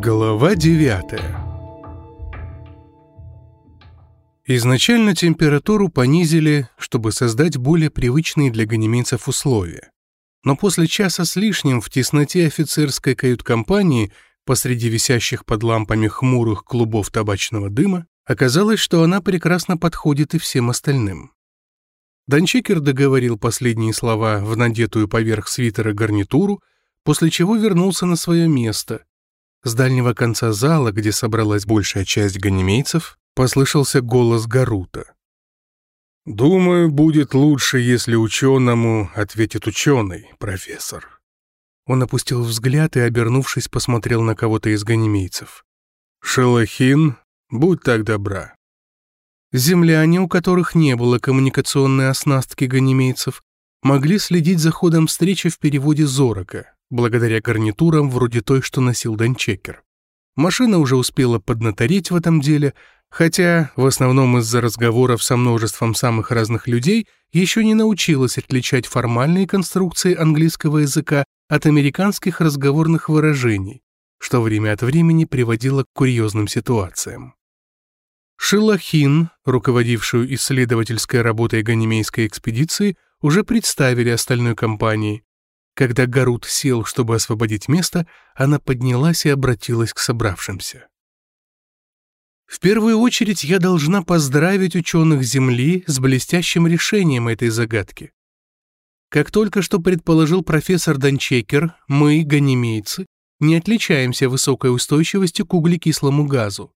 Глава 9 Изначально температуру понизили, чтобы создать более привычные для ганимейцев условия. Но после часа с лишним в тесноте офицерской кают-компании посреди висящих под лампами хмурых клубов табачного дыма оказалось, что она прекрасно подходит и всем остальным. Дончекер договорил последние слова в надетую поверх свитера гарнитуру, после чего вернулся на свое место, с дальнего конца зала, где собралась большая часть ганимейцев, послышался голос Гарута. «Думаю, будет лучше, если ученому ответит ученый, профессор». Он опустил взгляд и, обернувшись, посмотрел на кого-то из ганимейцев. «Шелахин, будь так добра». Земляне, у которых не было коммуникационной оснастки ганимейцев, могли следить за ходом встречи в переводе Зорока, благодаря гарнитурам вроде той, что носил Данчекер. Машина уже успела поднатореть в этом деле, хотя, в основном из-за разговоров со множеством самых разных людей, еще не научилась отличать формальные конструкции английского языка от американских разговорных выражений, что время от времени приводило к курьезным ситуациям. Шилахин, руководившую исследовательской работой Ганимейской экспедиции, уже представили остальной компании, когда Гарут сел, чтобы освободить место, она поднялась и обратилась к собравшимся. В первую очередь я должна поздравить ученых Земли с блестящим решением этой загадки. Как только что предположил профессор Данчекер, мы, ганимейцы, не отличаемся высокой устойчивостью к углекислому газу.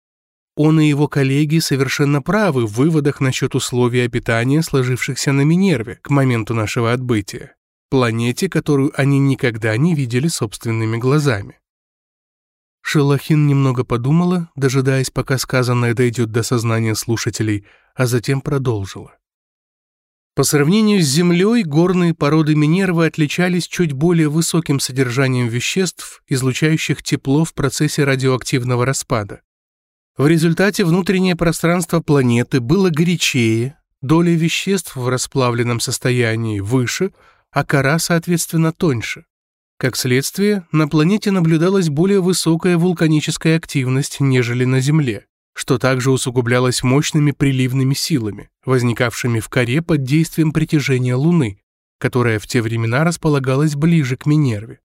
Он и его коллеги совершенно правы в выводах насчет условий обитания, сложившихся на Минерве к моменту нашего отбытия планете, которую они никогда не видели собственными глазами. Шелахин немного подумала, дожидаясь, пока сказанное дойдет до сознания слушателей, а затем продолжила. По сравнению с Землей, горные породы Минервы отличались чуть более высоким содержанием веществ, излучающих тепло в процессе радиоактивного распада. В результате внутреннее пространство планеты было горячее, доля веществ в расплавленном состоянии выше, а кора, соответственно, тоньше. Как следствие, на планете наблюдалась более высокая вулканическая активность, нежели на Земле, что также усугублялось мощными приливными силами, возникавшими в коре под действием притяжения Луны, которая в те времена располагалась ближе к Минерве.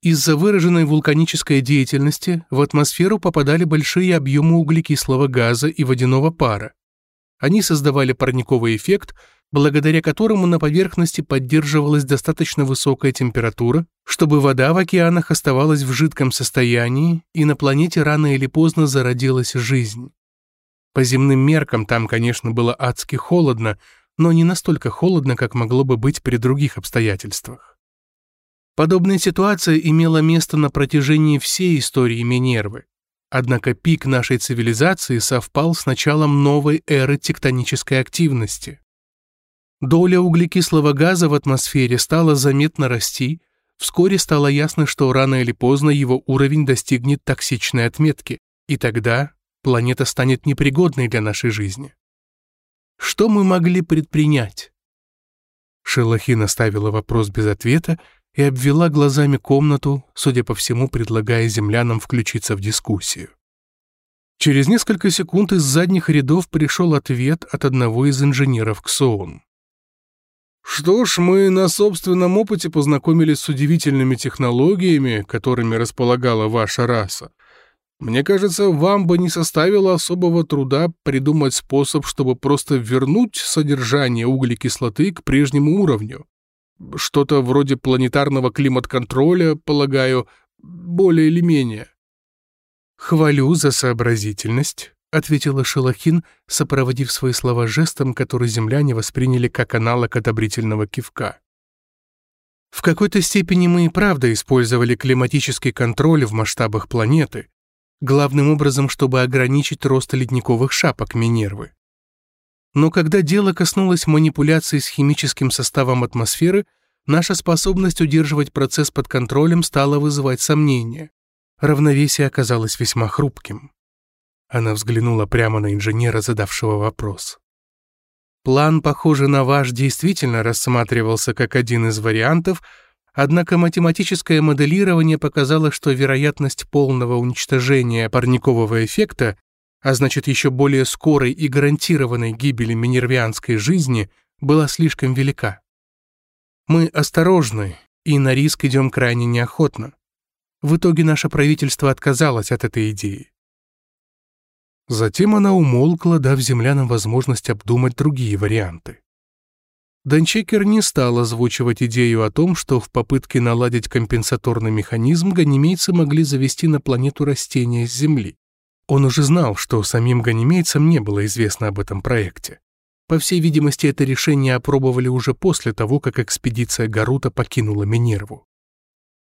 Из-за выраженной вулканической деятельности в атмосферу попадали большие объемы углекислого газа и водяного пара. Они создавали парниковый эффект – благодаря которому на поверхности поддерживалась достаточно высокая температура, чтобы вода в океанах оставалась в жидком состоянии, и на планете рано или поздно зародилась жизнь. По земным меркам там, конечно, было адски холодно, но не настолько холодно, как могло бы быть при других обстоятельствах. Подобная ситуация имела место на протяжении всей истории Минервы. Однако пик нашей цивилизации совпал с началом новой эры тектонической активности. Доля углекислого газа в атмосфере стала заметно расти, вскоре стало ясно, что рано или поздно его уровень достигнет токсичной отметки, и тогда планета станет непригодной для нашей жизни. Что мы могли предпринять? Шелахин оставила вопрос без ответа и обвела глазами комнату, судя по всему, предлагая землянам включиться в дискуссию. Через несколько секунд из задних рядов пришел ответ от одного из инженеров КСОУН. Что ж, мы на собственном опыте познакомились с удивительными технологиями, которыми располагала ваша раса. Мне кажется, вам бы не составило особого труда придумать способ, чтобы просто вернуть содержание углекислоты к прежнему уровню. Что-то вроде планетарного климат-контроля, полагаю, более или менее. Хвалю за сообразительность ответила Шелахин, сопроводив свои слова жестом, который земляне восприняли как аналог одобрительного кивка. В какой-то степени мы и правда использовали климатический контроль в масштабах планеты, главным образом, чтобы ограничить рост ледниковых шапок Минервы. Но когда дело коснулось манипуляций с химическим составом атмосферы, наша способность удерживать процесс под контролем стала вызывать сомнения. Равновесие оказалось весьма хрупким. Она взглянула прямо на инженера, задавшего вопрос. План, похоже на ваш, действительно рассматривался как один из вариантов, Однако математическое моделирование показало, что вероятность полного уничтожения парникового эффекта, а значит еще более скорой и гарантированной гибели минервианской жизни, была слишком велика. Мы осторожны и на риск идем крайне неохотно. В итоге наше правительство отказалось от этой идеи. Затем она умолкла, дав землянам возможность обдумать другие варианты. Данчекер не стал озвучивать идею о том, что в попытке наладить компенсаторный механизм ганимейцы могли завести на планету растения с Земли. Он уже знал, что самим ганимейцам не было известно об этом проекте. По всей видимости, это решение опробовали уже после того, как экспедиция Гарута покинула Минерву.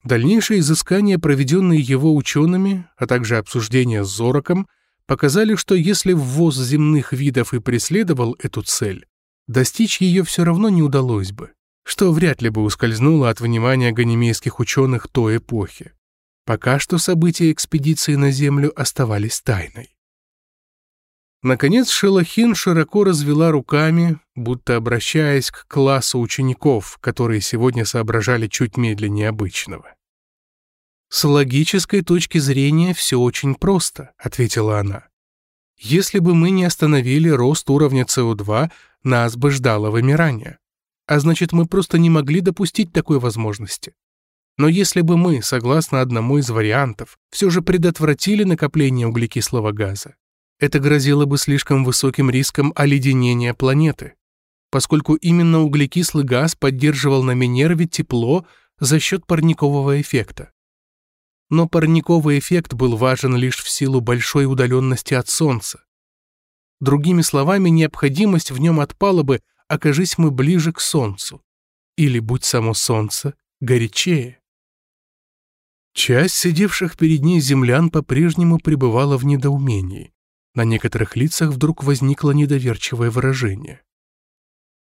Дальнейшие изыскания, проведенные его учеными, а также обсуждения с Зороком, показали, что если ввоз земных видов и преследовал эту цель, достичь ее все равно не удалось бы, что вряд ли бы ускользнуло от внимания ганимейских ученых той эпохи. Пока что события экспедиции на Землю оставались тайной. Наконец Шелохин широко развела руками, будто обращаясь к классу учеников, которые сегодня соображали чуть медленнее обычного. «С логической точки зрения все очень просто», — ответила она. «Если бы мы не остановили рост уровня СО2, нас бы ждало вымирание. А значит, мы просто не могли допустить такой возможности. Но если бы мы, согласно одному из вариантов, все же предотвратили накопление углекислого газа, это грозило бы слишком высоким риском оледенения планеты, поскольку именно углекислый газ поддерживал на Минерве тепло за счет парникового эффекта. Но парниковый эффект был важен лишь в силу большой удаленности от Солнца, Другими словами, необходимость в нем отпала бы, окажись мы ближе к Солнцу. Или, будь само Солнце, горячее. Часть сидевших перед ней землян по-прежнему пребывала в недоумении. На некоторых лицах вдруг возникло недоверчивое выражение.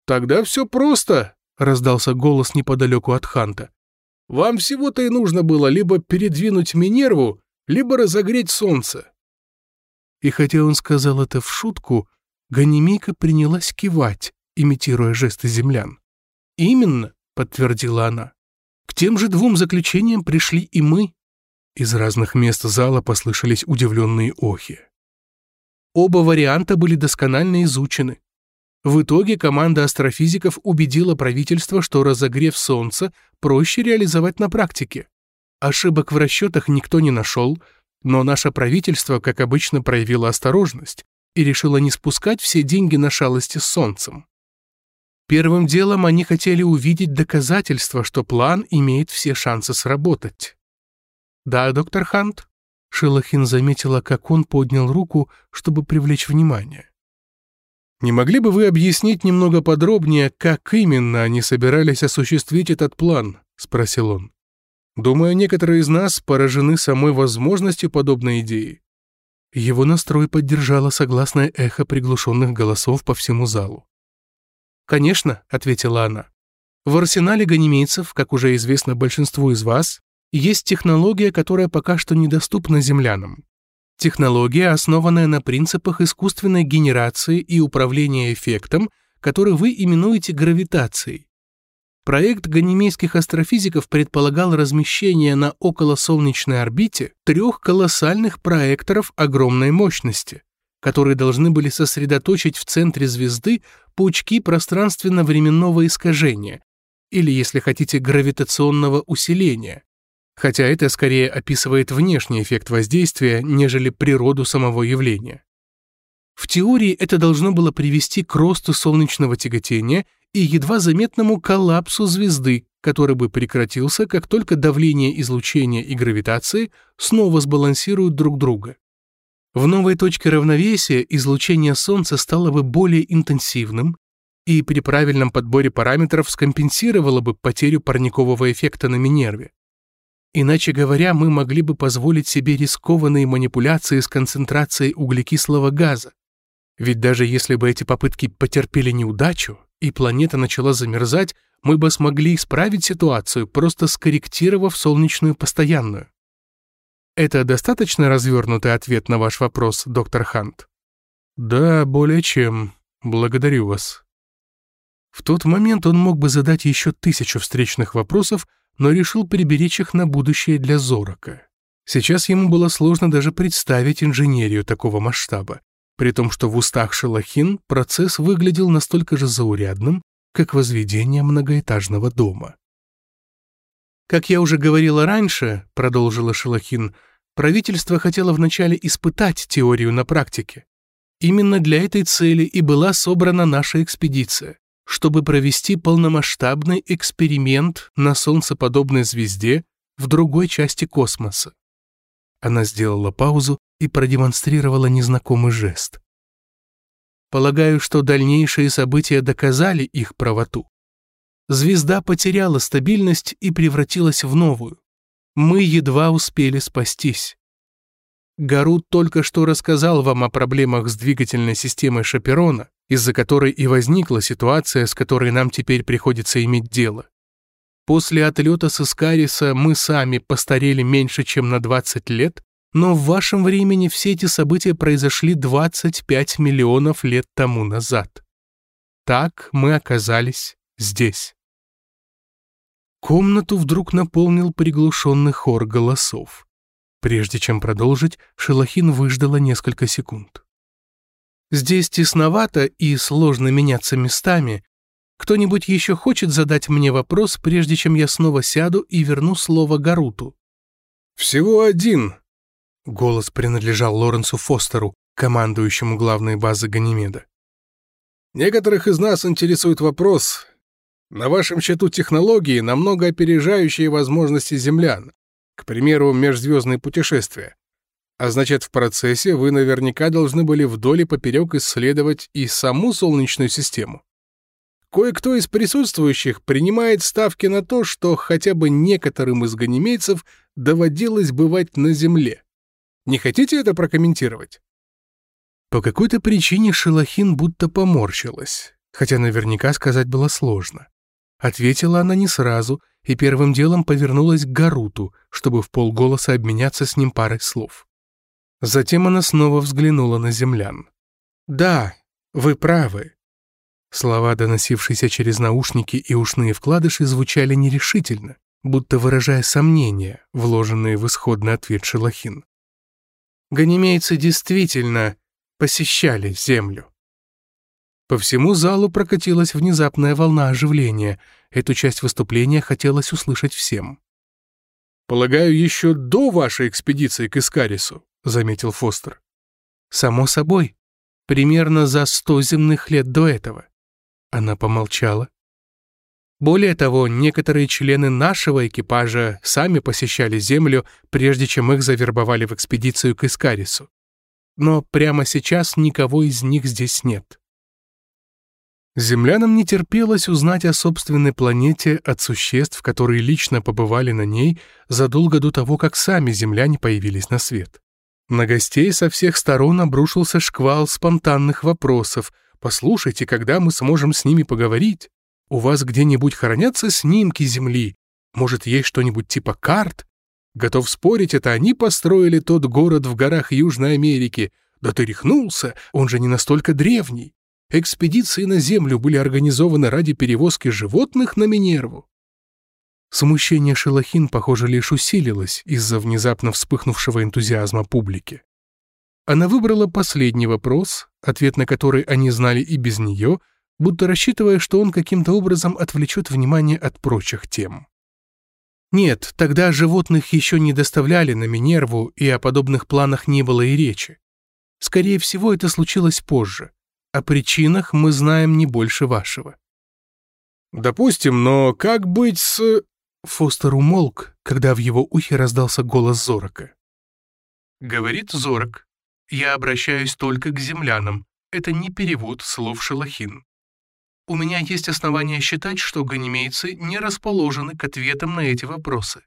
«Тогда все просто», — раздался голос неподалеку от Ханта. «Вам всего-то и нужно было либо передвинуть Минерву, либо разогреть Солнце. И хотя он сказал это в шутку, Ганимейка принялась кивать, имитируя жесты землян. «Именно», — подтвердила она. «К тем же двум заключениям пришли и мы». Из разных мест зала послышались удивленные охи. Оба варианта были досконально изучены. В итоге команда астрофизиков убедила правительство, что разогрев Солнца проще реализовать на практике. Ошибок в расчетах никто не нашел, но наше правительство, как обычно, проявило осторожность и решило не спускать все деньги на шалости с солнцем. Первым делом они хотели увидеть доказательства, что план имеет все шансы сработать. «Да, доктор Хант?» Шилохин заметила, как он поднял руку, чтобы привлечь внимание. «Не могли бы вы объяснить немного подробнее, как именно они собирались осуществить этот план?» — спросил он. Думаю, некоторые из нас поражены самой возможностью подобной идеи. Его настрой поддержало согласное эхо приглушенных голосов по всему залу. «Конечно», — ответила она. «В арсенале ганимейцев, как уже известно большинству из вас, есть технология, которая пока что недоступна землянам. Технология, основанная на принципах искусственной генерации и управления эффектом, который вы именуете гравитацией. Проект ганимейских астрофизиков предполагал размещение на околосолнечной орбите трех колоссальных проекторов огромной мощности, которые должны были сосредоточить в центре звезды пучки пространственно-временного искажения, или, если хотите, гравитационного усиления, хотя это скорее описывает внешний эффект воздействия, нежели природу самого явления. В теории это должно было привести к росту солнечного тяготения и едва заметному коллапсу звезды, который бы прекратился, как только давление излучения и гравитации снова сбалансируют друг друга. В новой точке равновесия излучение Солнца стало бы более интенсивным и при правильном подборе параметров скомпенсировало бы потерю парникового эффекта на Минерве. Иначе говоря, мы могли бы позволить себе рискованные манипуляции с концентрацией углекислого газа. Ведь даже если бы эти попытки потерпели неудачу, и планета начала замерзать, мы бы смогли исправить ситуацию, просто скорректировав солнечную постоянную. Это достаточно развернутый ответ на ваш вопрос, доктор Хант? Да, более чем. Благодарю вас. В тот момент он мог бы задать еще тысячу встречных вопросов, но решил приберечь их на будущее для Зорока. Сейчас ему было сложно даже представить инженерию такого масштаба, при том, что в устах Шелахин процесс выглядел настолько же заурядным, как возведение многоэтажного дома. «Как я уже говорила раньше», — продолжила Шелахин, правительство хотело вначале испытать теорию на практике. Именно для этой цели и была собрана наша экспедиция чтобы провести полномасштабный эксперимент на солнцеподобной звезде в другой части космоса. Она сделала паузу и продемонстрировала незнакомый жест. Полагаю, что дальнейшие события доказали их правоту. Звезда потеряла стабильность и превратилась в новую. Мы едва успели спастись. Гарут только что рассказал вам о проблемах с двигательной системой Шаперона, из-за которой и возникла ситуация, с которой нам теперь приходится иметь дело. После отлета с Искариса мы сами постарели меньше, чем на 20 лет, но в вашем времени все эти события произошли 25 миллионов лет тому назад. Так мы оказались здесь. Комнату вдруг наполнил приглушенный хор голосов. Прежде чем продолжить, Шелохин выждала несколько секунд. Здесь тесновато и сложно меняться местами. Кто-нибудь еще хочет задать мне вопрос, прежде чем я снова сяду и верну слово Гаруту?» «Всего один!» Голос принадлежал Лоренсу Фостеру, командующему главной базы Ганимеда. «Некоторых из нас интересует вопрос. На вашем счету технологии, намного опережающие возможности землян. К примеру, межзвездные путешествия. А значит, в процессе вы наверняка должны были вдоль и поперек исследовать и саму Солнечную систему. Кое-кто из присутствующих принимает ставки на то, что хотя бы некоторым из ганимейцев доводилось бывать на Земле. Не хотите это прокомментировать? По какой-то причине Шелохин будто поморщилась, хотя наверняка сказать было сложно. Ответила она не сразу и первым делом повернулась к Гаруту, чтобы в полголоса обменяться с ним парой слов. Затем она снова взглянула на землян. «Да, вы правы». Слова, доносившиеся через наушники и ушные вкладыши, звучали нерешительно, будто выражая сомнения, вложенные в исходный ответ Шелохин. Ганимейцы действительно посещали Землю. По всему залу прокатилась внезапная волна оживления. Эту часть выступления хотелось услышать всем. «Полагаю, еще до вашей экспедиции к Искарису — заметил Фостер. «Само собой. Примерно за сто земных лет до этого». Она помолчала. Более того, некоторые члены нашего экипажа сами посещали Землю, прежде чем их завербовали в экспедицию к Искарису. Но прямо сейчас никого из них здесь нет. Землянам не терпелось узнать о собственной планете от существ, которые лично побывали на ней задолго до того, как сами земляне появились на свет. На гостей со всех сторон обрушился шквал спонтанных вопросов. «Послушайте, когда мы сможем с ними поговорить? У вас где-нибудь хранятся снимки Земли? Может, есть что-нибудь типа карт? Готов спорить, это они построили тот город в горах Южной Америки. Да ты рехнулся, он же не настолько древний. Экспедиции на Землю были организованы ради перевозки животных на Минерву. Смущение Шелохин, похоже, лишь усилилось из-за внезапно вспыхнувшего энтузиазма публики. Она выбрала последний вопрос, ответ на который они знали и без нее, будто рассчитывая, что он каким-то образом отвлечет внимание от прочих тем. Нет, тогда животных еще не доставляли на Минерву, и о подобных планах не было и речи. Скорее всего, это случилось позже. О причинах мы знаем не больше вашего. «Допустим, но как быть с...» Фостер умолк, когда в его ухе раздался голос Зорока. «Говорит Зорок, я обращаюсь только к землянам. Это не перевод слов Шелахин. У меня есть основания считать, что ганимейцы не расположены к ответам на эти вопросы.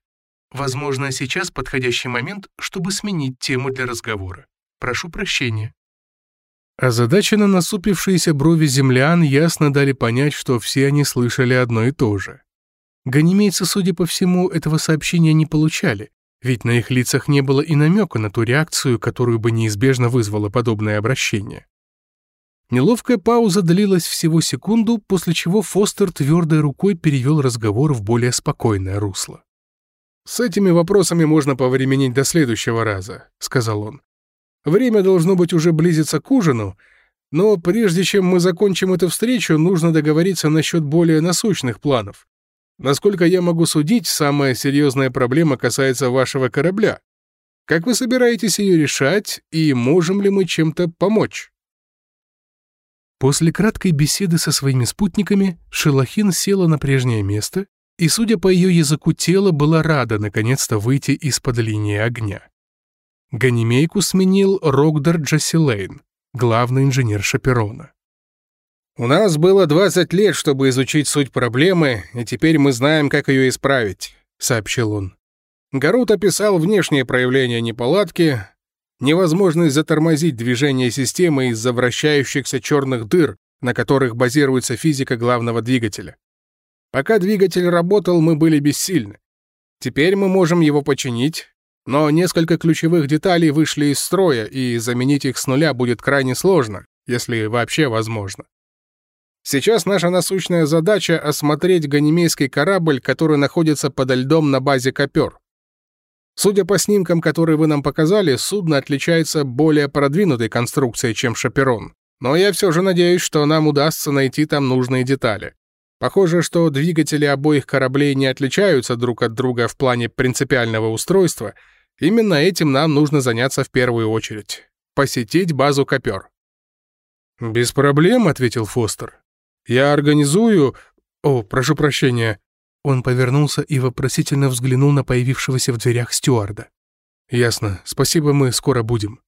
Возможно, сейчас подходящий момент, чтобы сменить тему для разговора. Прошу прощения». Озадаченно насупившиеся брови землян ясно дали понять, что все они слышали одно и то же. Ганимейцы, судя по всему, этого сообщения не получали, ведь на их лицах не было и намека на ту реакцию, которую бы неизбежно вызвало подобное обращение. Неловкая пауза длилась всего секунду, после чего Фостер твердой рукой перевел разговор в более спокойное русло. «С этими вопросами можно повременить до следующего раза», — сказал он. «Время должно быть уже близиться к ужину, но прежде чем мы закончим эту встречу, нужно договориться насчет более насущных планов. Насколько я могу судить, самая серьезная проблема касается вашего корабля. Как вы собираетесь ее решать, и можем ли мы чем-то помочь?» После краткой беседы со своими спутниками Шелахин села на прежнее место и, судя по ее языку тела, была рада наконец-то выйти из-под линии огня. Ганимейку сменил Рогдар Джасилейн, главный инженер Шаперона. «У нас было 20 лет, чтобы изучить суть проблемы, и теперь мы знаем, как ее исправить», — сообщил он. Гарут описал внешние проявления неполадки, невозможность затормозить движение системы из-за вращающихся черных дыр, на которых базируется физика главного двигателя. Пока двигатель работал, мы были бессильны. Теперь мы можем его починить, но несколько ключевых деталей вышли из строя, и заменить их с нуля будет крайне сложно, если вообще возможно. Сейчас наша насущная задача — осмотреть ганимейский корабль, который находится подо льдом на базе Копер. Судя по снимкам, которые вы нам показали, судно отличается более продвинутой конструкцией, чем Шаперон. Но я все же надеюсь, что нам удастся найти там нужные детали. Похоже, что двигатели обоих кораблей не отличаются друг от друга в плане принципиального устройства. Именно этим нам нужно заняться в первую очередь. Посетить базу Копер. «Без проблем», — ответил Фостер. «Я организую...» «О, прошу прощения». Он повернулся и вопросительно взглянул на появившегося в дверях стюарда. «Ясно. Спасибо, мы скоро будем».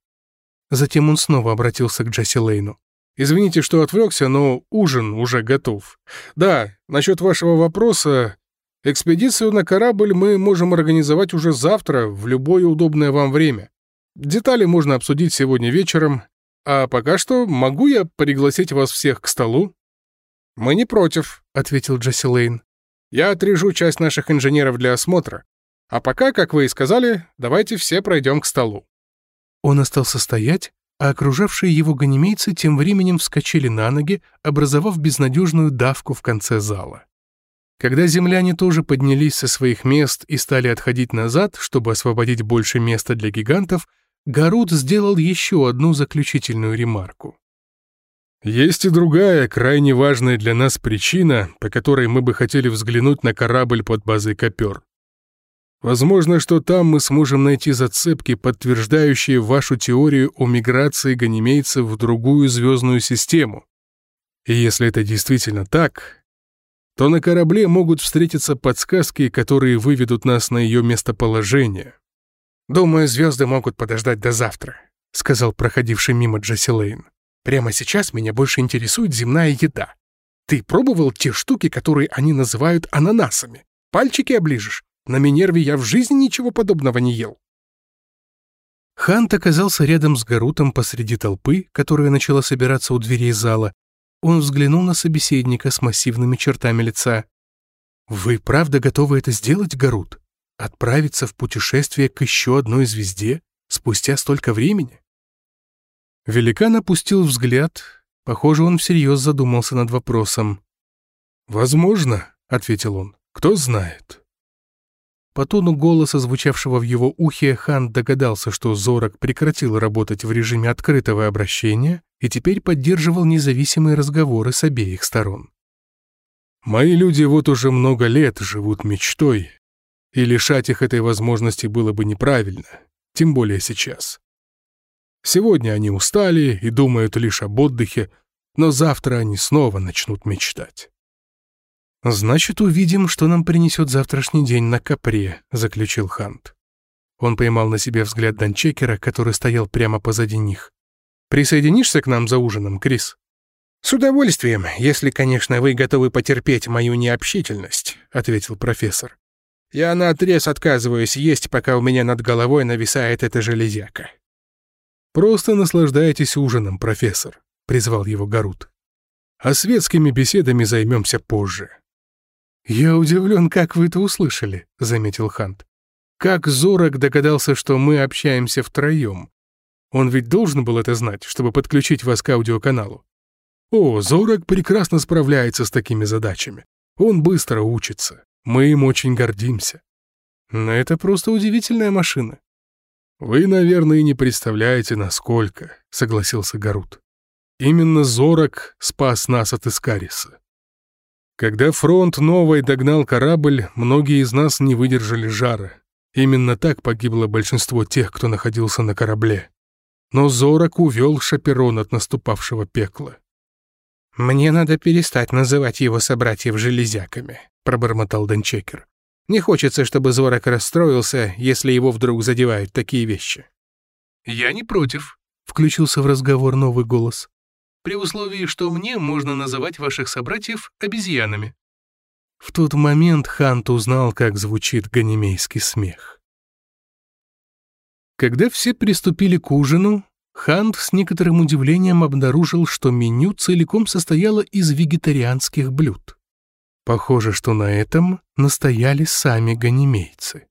Затем он снова обратился к Джесси Лейну. Извините, что отвлекся, но ужин уже готов. Да, насчет вашего вопроса. Экспедицию на корабль мы можем организовать уже завтра, в любое удобное вам время. Детали можно обсудить сегодня вечером. А пока что могу я пригласить вас всех к столу?» «Мы не против», — ответил Джесси Лейн. «Я отрежу часть наших инженеров для осмотра. А пока, как вы и сказали, давайте все пройдем к столу». Он остался стоять, а окружавшие его ганимейцы тем временем вскочили на ноги, образовав безнадежную давку в конце зала. Когда земляне тоже поднялись со своих мест и стали отходить назад, чтобы освободить больше места для гигантов, Гарут сделал еще одну заключительную ремарку. «Есть и другая, крайне важная для нас причина, по которой мы бы хотели взглянуть на корабль под базой Копер. Возможно, что там мы сможем найти зацепки, подтверждающие вашу теорию о миграции ганимейцев в другую звездную систему. И если это действительно так, то на корабле могут встретиться подсказки, которые выведут нас на ее местоположение. «Думаю, звезды могут подождать до завтра», — сказал проходивший мимо Джесси Лейн. «Прямо сейчас меня больше интересует земная еда. Ты пробовал те штуки, которые они называют ананасами? Пальчики оближешь? На Минерве я в жизни ничего подобного не ел. Хант оказался рядом с Гарутом посреди толпы, которая начала собираться у дверей зала. Он взглянул на собеседника с массивными чертами лица. «Вы правда готовы это сделать, Гарут? Отправиться в путешествие к еще одной звезде спустя столько времени?» Великан опустил взгляд. Похоже, он всерьез задумался над вопросом. «Возможно», — ответил он, — «кто знает». По тону голоса, звучавшего в его ухе, хан догадался, что Зорок прекратил работать в режиме открытого обращения и теперь поддерживал независимые разговоры с обеих сторон. «Мои люди вот уже много лет живут мечтой, и лишать их этой возможности было бы неправильно, тем более сейчас. Сегодня они устали и думают лишь об отдыхе, но завтра они снова начнут мечтать. «Значит, увидим, что нам принесет завтрашний день на Капре», — заключил Хант. Он поймал на себе взгляд Данчекера, который стоял прямо позади них. «Присоединишься к нам за ужином, Крис?» «С удовольствием, если, конечно, вы готовы потерпеть мою необщительность», — ответил профессор. «Я наотрез отказываюсь есть, пока у меня над головой нависает эта железяка». «Просто наслаждайтесь ужином, профессор», — призвал его Гарут. «А светскими беседами займемся позже». «Я удивлен, как вы это услышали», — заметил Хант. «Как Зорок догадался, что мы общаемся втроем? Он ведь должен был это знать, чтобы подключить вас к аудиоканалу». О, Зорок прекрасно справляется с такими задачами. Он быстро учится. Мы им очень гордимся. Но это просто удивительная машина. Вы, наверное, не представляете, насколько, согласился Гарут. Именно Зорок спас нас от Искариса. Когда фронт новой догнал корабль, многие из нас не выдержали жара. Именно так погибло большинство тех, кто находился на корабле. Но Зорок увел Шаперон от наступавшего пекла. «Мне надо перестать называть его собратьев железяками», — пробормотал Денчекер. «Не хочется, чтобы Зорок расстроился, если его вдруг задевают такие вещи». «Я не против», — включился в разговор новый голос. «При условии, что мне можно называть ваших собратьев обезьянами». В тот момент Хант узнал, как звучит ганимейский смех. Когда все приступили к ужину, Хант с некоторым удивлением обнаружил, что меню целиком состояло из вегетарианских блюд. Похоже, что на этом настояли сами ганимейцы.